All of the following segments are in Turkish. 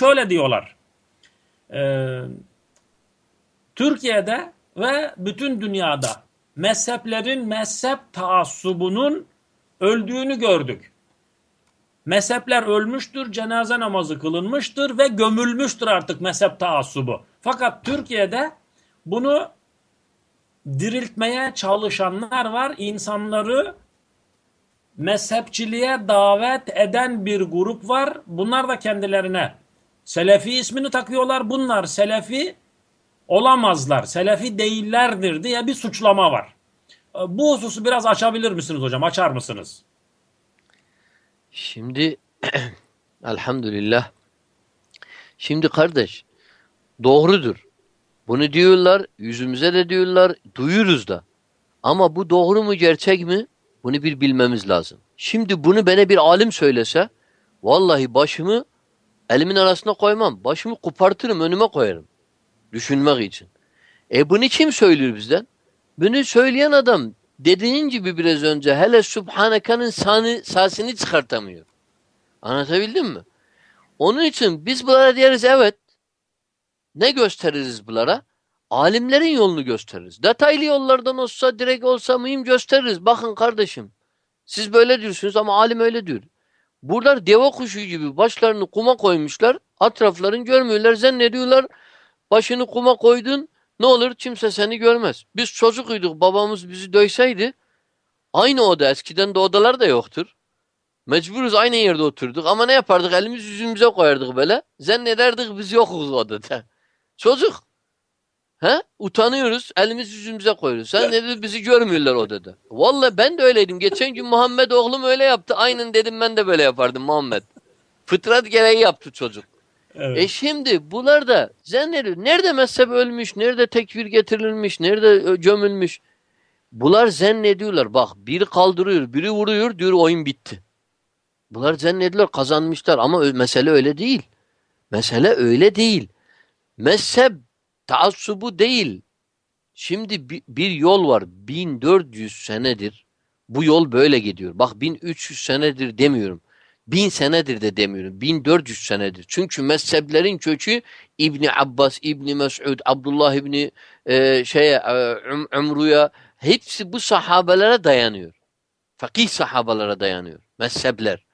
şöyle diyorlar. Ee, Türkiye'de ve bütün dünyada mezheplerin mezhep taassubunun öldüğünü gördük. Mezhepler ölmüştür, cenaze namazı kılınmıştır ve gömülmüştür artık mezhep taassubu. Fakat Türkiye'de bunu diriltmeye çalışanlar var. İnsanları mezhepçiliğe davet eden bir grup var. Bunlar da kendilerine Selefi ismini takıyorlar. Bunlar Selefi olamazlar. Selefi değillerdir diye bir suçlama var. Bu hususu biraz açabilir misiniz hocam? Açar mısınız? Şimdi elhamdülillah şimdi kardeş doğrudur. Bunu diyorlar, yüzümüze de diyorlar, duyuyoruz da. Ama bu doğru mu, gerçek mi? Bunu bir bilmemiz lazım. Şimdi bunu bana bir alim söylese, vallahi başımı elimin arasına koymam. Başımı kopartırım, önüme koyarım. Düşünmek için. E bunu kim söylüyor bizden? Bunu söyleyen adam dediğin gibi biraz önce hele Subhaneka'nın sasını çıkartamıyor. Anlatabildim mi? Onun için biz bunlara deriz evet. Ne gösteririz bunlara? Alimlerin yolunu gösteririz. Detaylı yollardan olsa, direkt olsa mühim gösteririz. Bakın kardeşim, siz böyle diyorsunuz ama alim öyle diyor. Buralar deva kuşu gibi başlarını kuma koymuşlar. Atraflarını görmüyorlar. Zannediyorlar başını kuma koydun ne olur kimse seni görmez. Biz çocukuyduk babamız bizi döyseydi aynı oda eskiden de odalar da yoktur. Mecburuz aynı yerde oturduk ama ne yapardık elimiz yüzümüze koyardık böyle. Zannederdik biz yokuz odada. Çocuk. He? Utanıyoruz. Elimiz yüzümüze koyuyoruz. Sen dedi bizi görmüyorlar odada. Vallahi ben de öyleydim. Geçen gün Muhammed oğlum öyle yaptı. Aynen dedim ben de böyle yapardım Muhammed. Fıtrat gereği yaptı çocuk. Evet. E şimdi bunlar da zannediyor. Nerede mezhep ölmüş, nerede tekfir getirilmiş, nerede gömülmüş. Bunlar zannediyorlar. Bak biri kaldırıyor, biri vuruyor diyor oyun bitti. Bunlar zannediyorlar kazanmışlar ama mesele öyle değil. Mesele öyle değil. Mezhep taassubu değil. Şimdi bir yol var. 1400 senedir bu yol böyle gidiyor. Bak 1300 senedir demiyorum. Bin senedir de demiyorum. 1400 senedir. Çünkü mezheplerin kökü İbni Abbas, İbni Mes'ud, Abdullah İbni e, şeye, e, Umru'ya hepsi bu sahabelere dayanıyor. Fakih sahabalara dayanıyor. Mezhepler.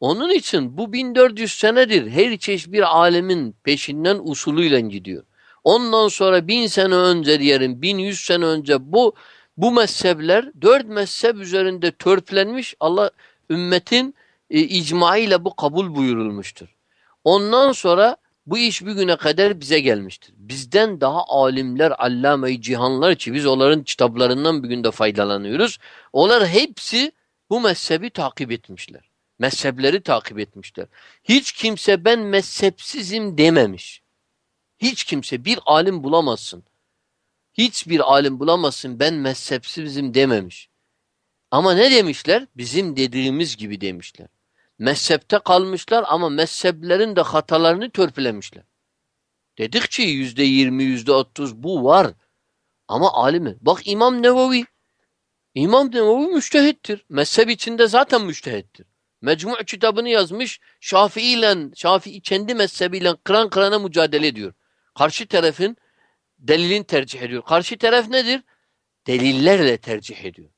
Onun için bu 1400 senedir her çeşit bir alemin peşinden usulüyle gidiyor. Ondan sonra bin sene önce diyelim, bin yüz sene önce bu bu mezhepler dört mezhep üzerinde törplenmiş Allah ümmetin e, icmaıyla bu kabul buyurulmuştur. Ondan sonra bu iş bir güne kadar bize gelmiştir. Bizden daha alimler, allame-i cihanlar ki biz onların kitaplarından bir günde faydalanıyoruz. Onlar hepsi bu mezhebi takip etmişler. Mezhepleri takip etmişler. Hiç kimse ben mezhepsizim dememiş. Hiç kimse bir alim bulamazsın. Hiçbir alim bulamazsın ben mezhepsizim dememiş. Ama ne demişler? Bizim dediğimiz gibi demişler. Mezhepte kalmışlar ama mezheplerin de hatalarını törpülemişler. Dedikçe yüzde yirmi, yüzde otuz bu var. Ama alimi. Bak İmam Nevevi. İmam Nevevi müştehittir. Mezhep içinde zaten müştehittir. Mecmu' kitabını yazmış. Şafii ile, Şafii kendi mezhebiyle kıran kırana mücadele ediyor. Karşı tarafın delilin tercih ediyor. Karşı taraf nedir? Delillerle tercih ediyor.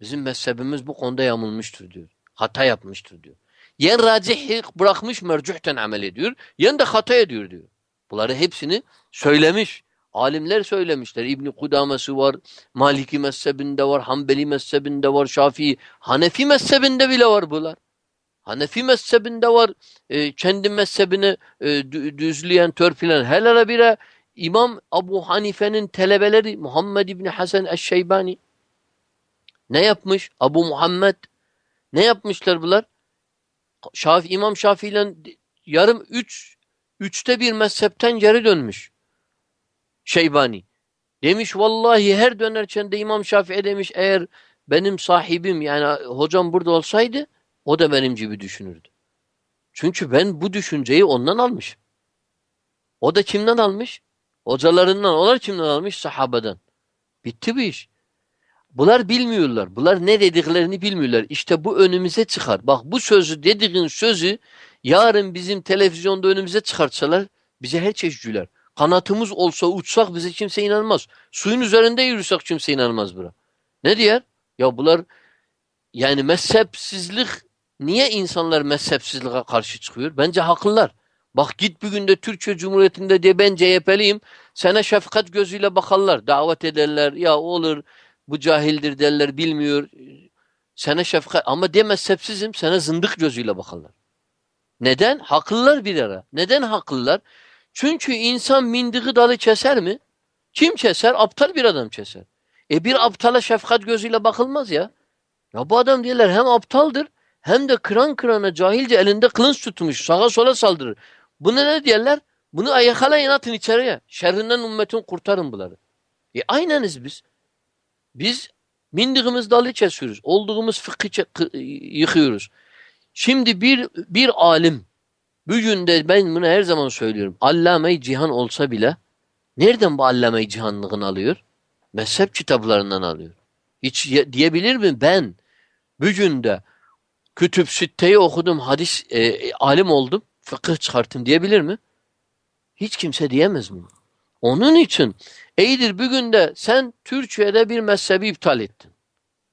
Bizim mezhebimiz bu konuda yamulmuştur diyor. Hata yapmıştır diyor. Yen racih bırakmış mercuhten amel ediyor. Yen de hata ediyor diyor. Bunları hepsini söylemiş. Alimler söylemişler. İbni Kudamesi var, Maliki mezhebinde var, Hanbeli mezhebinde var, Şafii, Hanefi mezhebinde bile var bunlar. Hanefi mezhebinde var, e, kendi mezhebini e, düzleyen, törpülen. Helal bire İmam Abu Hanife'nin telebeleri Muhammed İbni Hasan Eşşeybani. Ne yapmış? Abu Muhammed. Ne yapmışlar bunlar? Şafi, İmam Şafii ile yarım üç, üçte bir mezhepten geri dönmüş. Şeybani. Demiş vallahi her dönerken de İmam Şafii demiş eğer benim sahibim yani hocam burada olsaydı o da benim gibi düşünürdü. Çünkü ben bu düşünceyi ondan almışım. O da kimden almış? Hocalarından. Onlar kimden almış? Sahabeden. Bitti bu iş. Bunlar bilmiyorlar. Bunlar ne dediklerini bilmiyorlar. İşte bu önümüze çıkar. Bak bu sözü dediğin sözü yarın bizim televizyonda önümüze çıkartsalar bize her çeşit güler. Kanatımız olsa uçsak bize kimse inanmaz. Suyun üzerinde yürüsek kimse inanmaz buna. Ne diyor? Ya bunlar yani mezhepsizlik niye insanlar mezhepsizliğe karşı çıkıyor? Bence haklılar. Bak git bir günde Türkiye Cumhuriyeti'nde de ben CHP'liyim. Sana şefkat gözüyle bakarlar. Davet ederler. Ya olur bu cahildir derler bilmiyor. Sana şefkat ama de mezhepsizim sana zındık gözüyle bakarlar. Neden? Haklılar bir ara. Neden haklılar? Çünkü insan mindiği dalı keser mi? Kim keser? Aptal bir adam keser. E bir aptala şefkat gözüyle bakılmaz ya. Ya bu adam diyorlar hem aptaldır hem de kıran kırana cahilce elinde kılınç tutmuş. Sağa sola saldırır. Bunu ne diyorlar? Bunu yakalayın atın içeriye. Şerrinden ümmetin kurtarın bunları. E ayneniz biz. Biz mindiğimiz dalı kesiyoruz. Olduğumuz fıkhı yıkıyoruz. Şimdi bir bir alim bugün de ben bunu her zaman söylüyorum. Allame-i cihan olsa bile nereden bu allame-i cihanlığını alıyor? Mezhep kitaplarından alıyor. Hiç diyebilir mi? Ben bugün de kütüb sitteyi okudum, hadis e, alim oldum, fıkıh çıkarttım diyebilir mi? Hiç kimse diyemez mi? Onun için iyidir bugün de sen Türkiye'de bir mezhebi iptal ettin.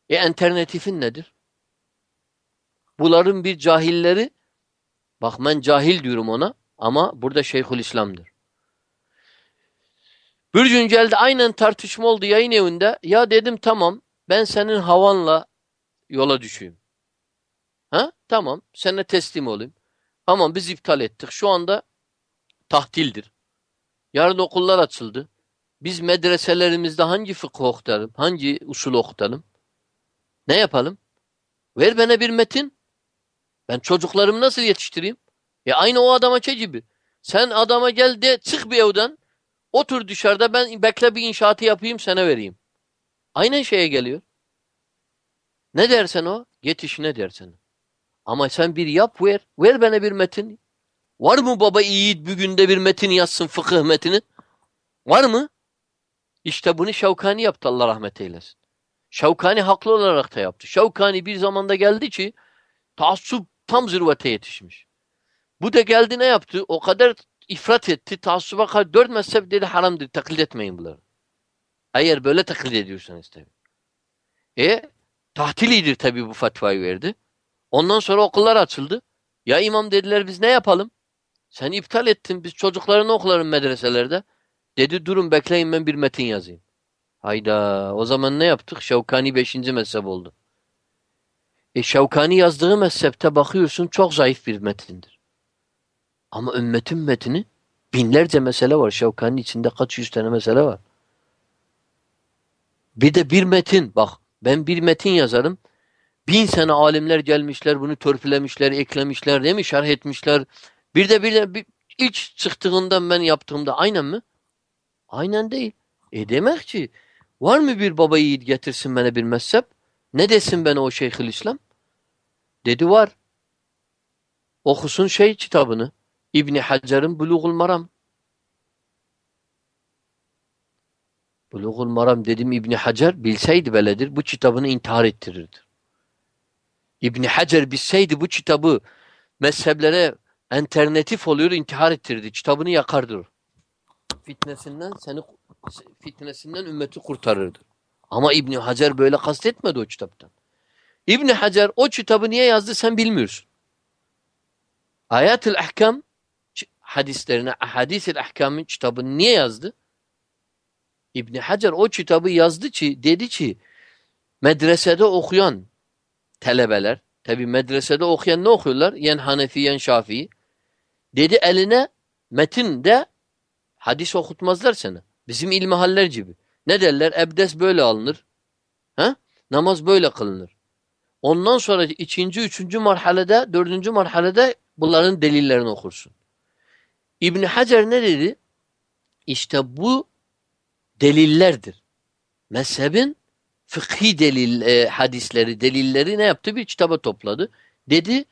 E alternatifin nedir? Bunların bir cahilleri bak ben cahil diyorum ona ama burada Şeyhül İslam'dır. Bir gün geldi aynen tartışma oldu yayın evinde. Ya dedim tamam ben senin havanla yola düşeyim. Ha? Tamam sana teslim olayım. Ama biz iptal ettik. Şu anda tahtildir. Yarın okullar açıldı. Biz medreselerimizde hangi fıkıh okutalım? Hangi usul okutalım? Ne yapalım? Ver bana bir metin. Ben çocuklarımı nasıl yetiştireyim? Ya aynı o adama şey gibi. Sen adama gel de çık bir evden. Otur dışarıda ben bekle bir inşaatı yapayım sana vereyim. Aynen şeye geliyor. Ne dersen o? Get işine dersen. Ama sen bir yap ver. Ver bana bir metin. Var mı baba yiğit bugün de bir metin yazsın fıkıh metini? Var mı? İşte bunu Şevkani yaptı Allah rahmet eylesin. Şevkani haklı olarak da yaptı. Şevkani bir zamanda geldi ki taassup tam zirvete yetişmiş. Bu da geldi ne yaptı? O kadar ifrat etti. Taassuba kadar dört mezhep dedi haramdır. Taklit etmeyin bunları. Eğer böyle taklit ediyorsanız tabi. E tahtilidir tabi bu fetvayı verdi. Ondan sonra okullar açıldı. Ya imam dediler biz ne yapalım? Sen iptal ettin. Biz çocuklarını okuların medreselerde. Dedi durun bekleyin ben bir metin yazayım. Hayda o zaman ne yaptık? Şevkani beşinci mezhep oldu. E Şevkani yazdığı mezhepte bakıyorsun çok zayıf bir metindir. Ama ümmetin metini binlerce mesele var. Şevkani'nin içinde kaç yüz tane mesele var. Bir de bir metin bak ben bir metin yazarım. Bin sene alimler gelmişler bunu törpülemişler, eklemişler değil mi? Şerh etmişler. Bir de bir de bir, ilk çıktığından ben yaptığımda aynen mi? Aynen değil. E demek ki var mı bir baba yiğit getirsin bana bir mezhep? Ne desin bana o Şeyhül İslam? Dedi var. Okusun şey kitabını. İbni Hacer'in Bulugul Maram. Bulugul Maram dedim İbni Hacer bilseydi beledir bu kitabını intihar ettirirdi. İbni Hacer bilseydi bu kitabı mezheplere alternatif oluyor intihar ettirirdi. Kitabını yakardı. Fitnesinden seni fitnesinden ümmeti kurtarırdı. Ama İbni Hacer böyle kastetmedi o kitaptan. İbni Hacer o kitabı niye yazdı sen bilmiyorsun. Ayet-ül Ahkam hadislerine, hadis-i ahkamın kitabını niye yazdı? İbn Hacer o kitabı yazdı ki dedi ki medresede okuyan telebeler tabi medresede okuyan ne okuyorlar? Yen Hanefi yen Şafii. Dedi eline metinde hadis okutmazlar sana. Bizim ilmihaller gibi. Ne derler? Ebdes böyle alınır. Ha? Namaz böyle kılınır. Ondan sonra ikinci, üçüncü marhalede, dördüncü marhalede bunların delillerini okursun. İbn Hacer ne dedi? İşte bu delillerdir. Mezhebin fıkhi delil e, hadisleri, delilleri ne yaptı? Bir kitaba topladı. Dedi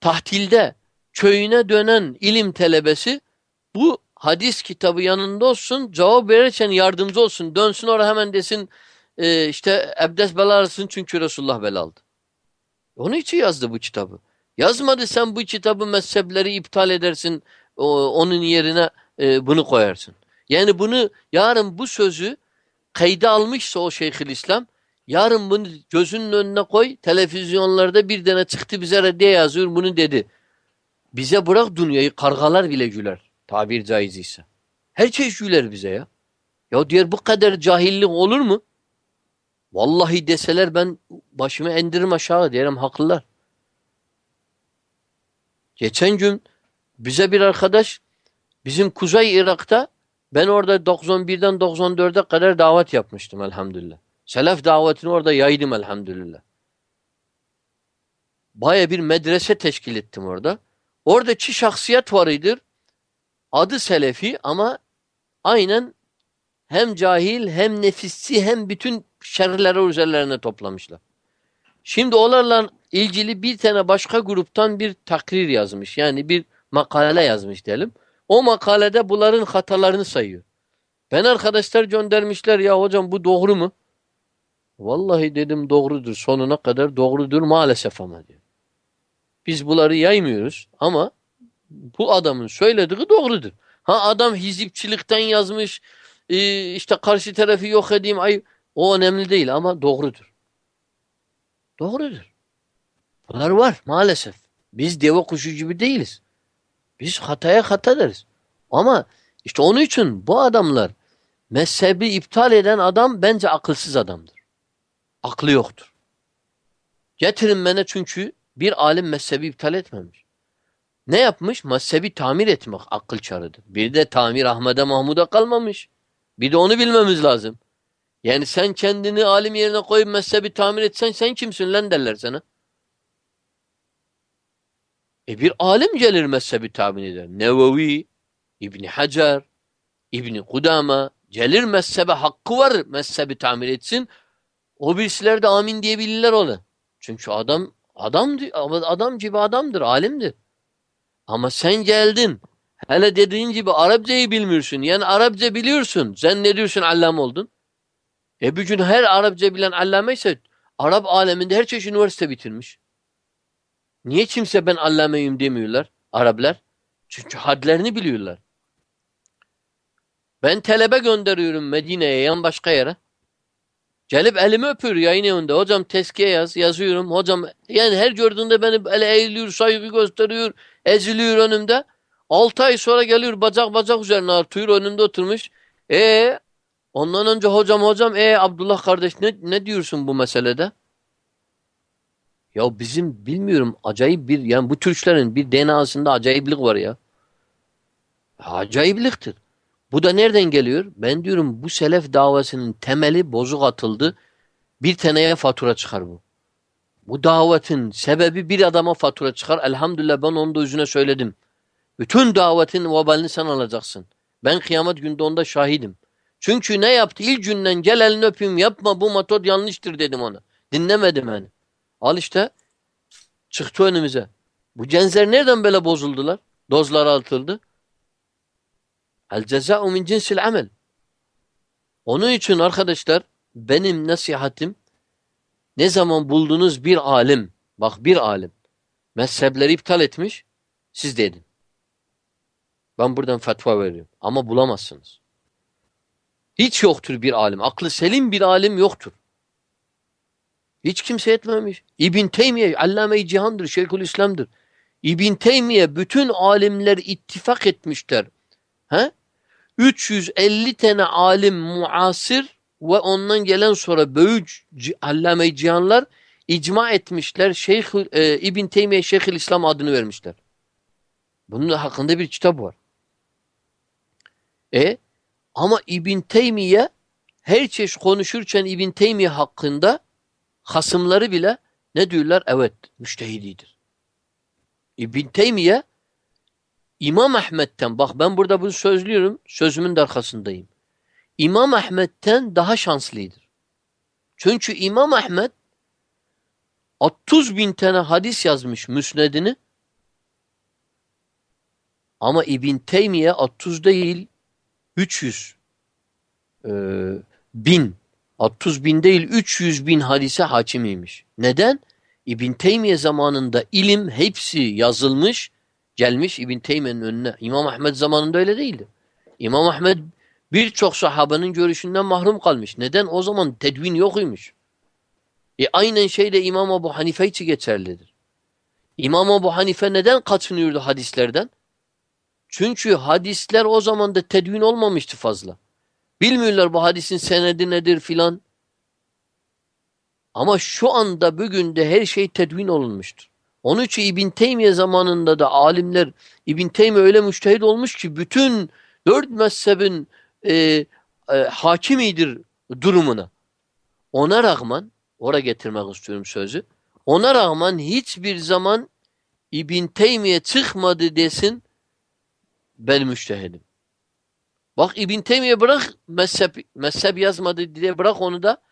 tahtilde köyüne dönen ilim telebesi bu hadis kitabı yanında olsun, cevap verirken yardımcı olsun. Dönsün oraya hemen desin e, işte ebdes belalısın çünkü Resulullah belaldı. Onun için yazdı bu kitabı. Yazmadı sen bu kitabı mezhepleri iptal edersin o, onun yerine e, bunu koyarsın. Yani bunu yarın bu sözü kayda almışsa o Şeyhülislam yarın bunu gözünün önüne koy televizyonlarda bir tane çıktı bize reddiye yazıyor bunu dedi. Bize bırak dünyayı kargalar bile güler tabir caiz ise. Her şey güler bize ya. Ya diğer bu kadar cahillik olur mu? Vallahi deseler ben başımı endiririm aşağı derim haklılar. Geçen gün bize bir arkadaş bizim Kuzey Irak'ta ben orada 91'den 94'e kadar davet yapmıştım elhamdülillah. Selef davetini orada yaydım elhamdülillah. Baya bir medrese teşkil ettim orada. Orada çi şahsiyet varıdır. Adı Selefi ama aynen hem cahil hem nefissi hem bütün şerleri üzerlerine toplamışlar. Şimdi onlarla ilgili bir tane başka gruptan bir takrir yazmış. Yani bir makale yazmış diyelim. O makalede bunların hatalarını sayıyor. Ben arkadaşlar göndermişler ya hocam bu doğru mu? Vallahi dedim doğrudur. Sonuna kadar doğrudur maalesef ama diyor. Biz bunları yaymıyoruz ama bu adamın söylediği doğrudur. Ha adam hizipçilikten yazmış e, işte karşı tarafı yok edeyim ay o önemli değil ama doğrudur. Doğrudur. Bunlar var maalesef. Biz deve kuşu gibi değiliz. Biz hataya hata deriz. Ama işte onun için bu adamlar mezhebi iptal eden adam bence akılsız adamdır. Aklı yoktur. Getirin bana çünkü bir alim mezhebi iptal etmemiş. Ne yapmış? Mezhebi tamir etmek akıl çarıdır. Bir de tamir Ahmet'e Mahmud'a kalmamış. Bir de onu bilmemiz lazım. Yani sen kendini alim yerine koyup mezhebi tamir etsen sen kimsin lan derler sana. E bir alim gelir mezhebi tahmin eder. Nevevi, İbni Hacer, İbni Kudama gelir mezhebe hakkı var mezhebi tamir etsin. O birisiler de amin diyebilirler onu. Çünkü adam adam adam gibi adamdır, alimdir. Ama sen geldin. Hele dediğin gibi Arapçayı bilmiyorsun. Yani Arapça biliyorsun. Sen ne diyorsun allam oldun? E bugün her Arapça bilen allame ise Arap aleminde her çeşit üniversite bitirmiş. Niye kimse ben allameyim demiyorlar Araplar? Çünkü hadlerini biliyorlar. Ben talebe gönderiyorum Medine'ye yan başka yere. Gelip elimi öpüyor yayın evinde. Hocam teskiye yaz. Yazıyorum. Hocam yani her gördüğünde beni ele eğiliyor, saygı gösteriyor, eziliyor önümde. Altı ay sonra geliyor bacak bacak üzerine artıyor önümde oturmuş. E ondan önce hocam hocam e Abdullah kardeş ne, ne diyorsun bu meselede? Ya bizim bilmiyorum acayip bir yani bu Türklerin bir DNA'sında acayiplik var ya. Acayipliktir. Bu da nereden geliyor? Ben diyorum bu selef davasının temeli bozuk atıldı. Bir taneye fatura çıkar bu. Bu davetin sebebi bir adama fatura çıkar. Elhamdülillah ben onu da yüzüne söyledim. Bütün davetin vebalini sen alacaksın. Ben kıyamet günde onda şahidim. Çünkü ne yaptı? İlk günden gel elini öpeyim yapma bu metod yanlıştır dedim ona. Dinlemedim yani. Al işte çıktı önümüze. Bu cenzer nereden böyle bozuldular? Dozlar atıldı. El ceza'u min cinsil amel. Onun için arkadaşlar benim nasihatim ne zaman buldunuz bir alim, bak bir alim mezhepleri iptal etmiş, siz de edin. Ben buradan fetva veriyorum. Ama bulamazsınız. Hiç yoktur bir alim. Aklı selim bir alim yoktur. Hiç kimse etmemiş. İbn Teymiye Allame-i Cihan'dır, Şeyhülislam'dır. İbn Teymiye bütün alimler ittifak etmişler. He? 350 tane alim muasir ve ondan gelen sonra büyük Allame-i Cihanlar icma etmişler. Şeyh e, İbn Teymiye Şeyhülislam adını vermişler. Bunun hakkında bir kitap var. E ama İbn Teymiye her çeşit konuşurken İbn Teymiye hakkında hasımları bile ne diyorlar? Evet, müştehididir. İbn Teymiye İmam Ahmet'ten bak ben burada bunu sözlüyorum. Sözümün de arkasındayım. İmam Ahmet'ten daha şanslıdır. Çünkü İmam Ahmet 30 bin tane hadis yazmış müsnedini ama İbn Teymiye 30 değil 300 e, bin 30 bin değil 300 bin hadise hakimiymiş. Neden? İbn Teymiye zamanında ilim hepsi yazılmış, gelmiş İbn Teymiye'nin önüne. İmam Ahmed zamanında öyle değildi. İmam Ahmed birçok sahabenin görüşünden mahrum kalmış. Neden? O zaman tedvin yokuymuş. E aynen şey de İmam Ebu Hanife için geçerlidir. İmam Ebu Hanife neden kaçınıyordu hadislerden? Çünkü hadisler o zaman da tedvin olmamıştı fazla. Bilmiyorlar bu hadisin senedi nedir filan. Ama şu anda bugün de her şey tedvin olunmuştur. Onun için İbn Teymiye zamanında da alimler İbn Teymiye öyle müştehid olmuş ki bütün dört mezhebin e, e, hakimidir durumuna. Ona rağmen oraya getirmek istiyorum sözü. Ona rağmen hiçbir zaman İbn Teymiye çıkmadı desin ben müştehidim. Bak İbn Teymiye bırak mezhep, mezhep yazmadı diye bırak onu da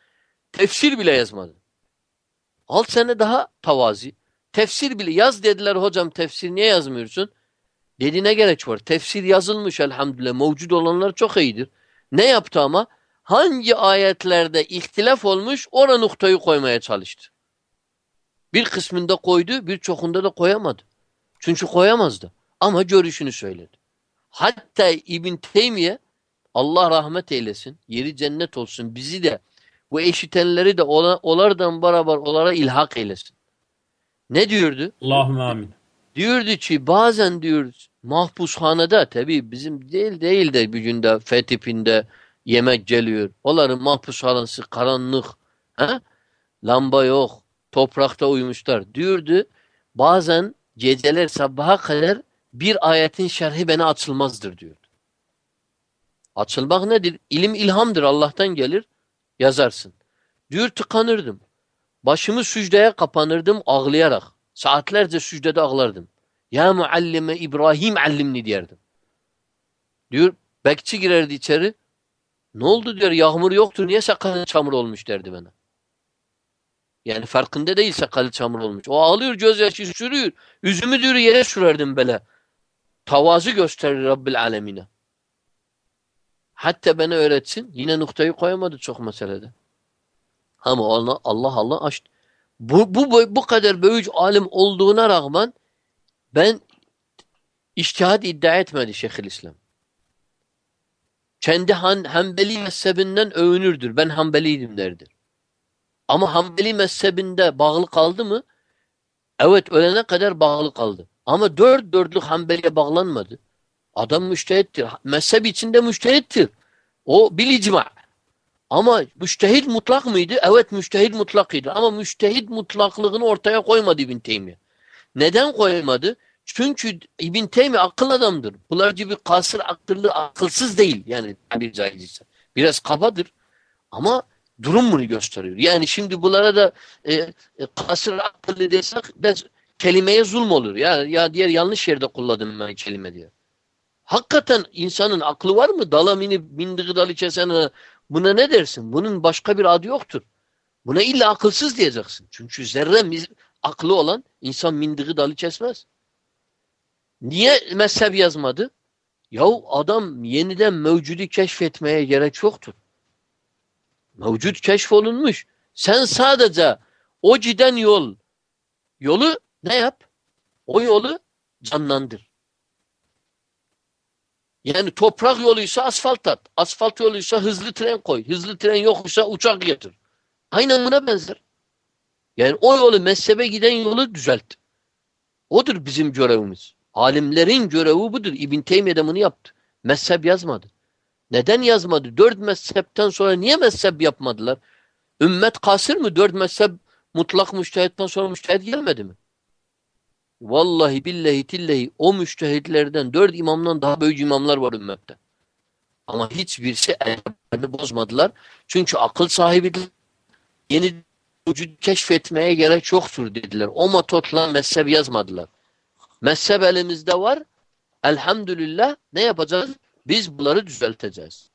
tefsir bile yazmadı. Alt sene daha tavazi. Tefsir bile yaz dediler hocam tefsir niye yazmıyorsun? Dedi ne gerek var? Tefsir yazılmış elhamdülillah. Mevcut olanlar çok iyidir. Ne yaptı ama? Hangi ayetlerde ihtilaf olmuş ona noktayı koymaya çalıştı. Bir kısmında koydu, birçokunda da koyamadı. Çünkü koyamazdı. Ama görüşünü söyledi. Hatta İbn Teymiye Allah rahmet eylesin, yeri cennet olsun, bizi de bu eşitenleri de olardan beraber onlara ilhak eylesin. Ne diyordu? Allahümme amin. Diyordu ki bazen diyor mahpushanede tabi bizim değil değil de bir günde fetipinde yemek geliyor. Onların mahpushanesi karanlık. He? Lamba yok. Toprakta uyumuşlar. Diyordu bazen geceler sabaha kadar bir ayetin şerhi bana açılmazdır diyordu. Açılmak nedir? İlim ilhamdır. Allah'tan gelir. Yazarsın. Diyor tıkanırdım. Başımı sücdeye kapanırdım ağlayarak. Saatlerce sücdede ağlardım. Ya muallime İbrahim allimni derdim. Diyor bekçi girerdi içeri. Ne oldu diyor yağmur yoktu niye sakalın çamur olmuş derdi bana. Yani farkında değil sakalı çamur olmuş. O ağlıyor gözyaşı sürüyor. Yüzümü diyor yere sürerdim böyle. Tavazı gösterir Rabbil alemine. Hatta bana öğretsin. Yine noktayı koyamadı çok meselede. Ama Allah Allah, Allah açtı. Bu, bu, bu kadar büyük alim olduğuna rağmen ben iştihad iddia etmedi Şeyhülislam. Kendi han, Hanbeli mezhebinden övünürdür. Ben Hanbeliydim derdir. Ama Hanbeli mezhebinde bağlı kaldı mı? Evet ölene kadar bağlı kaldı. Ama dört dörtlük Hanbeli'ye bağlanmadı. Adam müştehittir. Mezhep içinde müştehittir. O bil icma. Ama müştehit mutlak mıydı? Evet müştehit mutlakıydı. Ama müştehit mutlaklığını ortaya koymadı İbn Teymiye. Neden koymadı? Çünkü İbn Teymiye akıl adamdır. Bunlar gibi kasır akıllı, akılsız değil. Yani bir caizse. Biraz kabadır. Ama durum bunu gösteriyor. Yani şimdi bunlara da e, e, kasır akıllı desek ben kelimeye zulm olur. Ya, ya diğer yanlış yerde kullandım ben kelime diye. Hakikaten insanın aklı var mı? Dala minip bindiği dalı kesene buna ne dersin? Bunun başka bir adı yoktur. Buna illa akılsız diyeceksin. Çünkü zerre aklı olan insan mindiği dalı kesmez. Niye mezhep yazmadı? Yahu adam yeniden mevcudu keşfetmeye gerek yoktur. Mevcut keşfolunmuş. Sen sadece o giden yol yolu ne yap? O yolu canlandır. Yani toprak yoluysa asfalt at. Asfalt yoluysa hızlı tren koy. Hızlı tren yoksa uçak getir. Aynen buna benzer. Yani o yolu mezhebe giden yolu düzelt. Odur bizim görevimiz. Alimlerin görevi budur. İbn Teymiye de bunu yaptı. Mezhep yazmadı. Neden yazmadı? Dört mezhepten sonra niye mezhep yapmadılar? Ümmet kasır mı? Dört mezhep mutlak müştehitten sonra müştehit gelmedi mi? Vallahi billahi tillahi o müştehitlerden dört imamdan daha büyük imamlar var ümmette. Ama hiçbirisi ellerini bozmadılar. Çünkü akıl sahibidir. Yeni vücut keşfetmeye gerek çoktur dediler. O metotla mezhep yazmadılar. Mezhep elimizde var. Elhamdülillah ne yapacağız? Biz bunları düzelteceğiz.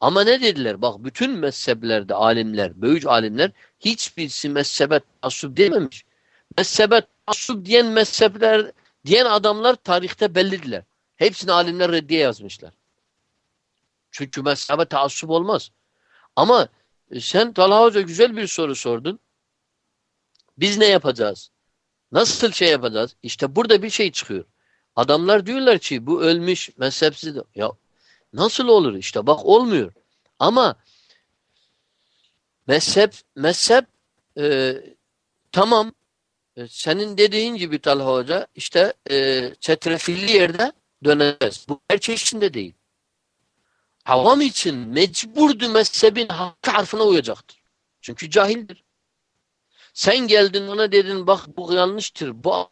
Ama ne dediler? Bak bütün mezheplerde alimler, büyük alimler hiçbirisi mezhebe asub dememiş. Mezhebe asub diyen mezhepler, diyen adamlar tarihte bellidiler. Hepsini alimler reddiye yazmışlar. Çünkü mezhebe taassub olmaz. Ama e, sen Talha Hoca güzel bir soru sordun. Biz ne yapacağız? Nasıl şey yapacağız? İşte burada bir şey çıkıyor. Adamlar diyorlar ki bu ölmüş mezhepsiz. Ya nasıl olur? İşte bak olmuyor. Ama mezhep mezhep e, tamam senin dediğin gibi Talha Hoca işte e, çetrefilli yerde döneceğiz. Bu her şey içinde değil. Avam için mecburdu mezhebin hakkı harfine uyacaktır. Çünkü cahildir. Sen geldin ona dedin bak bu yanlıştır. Bu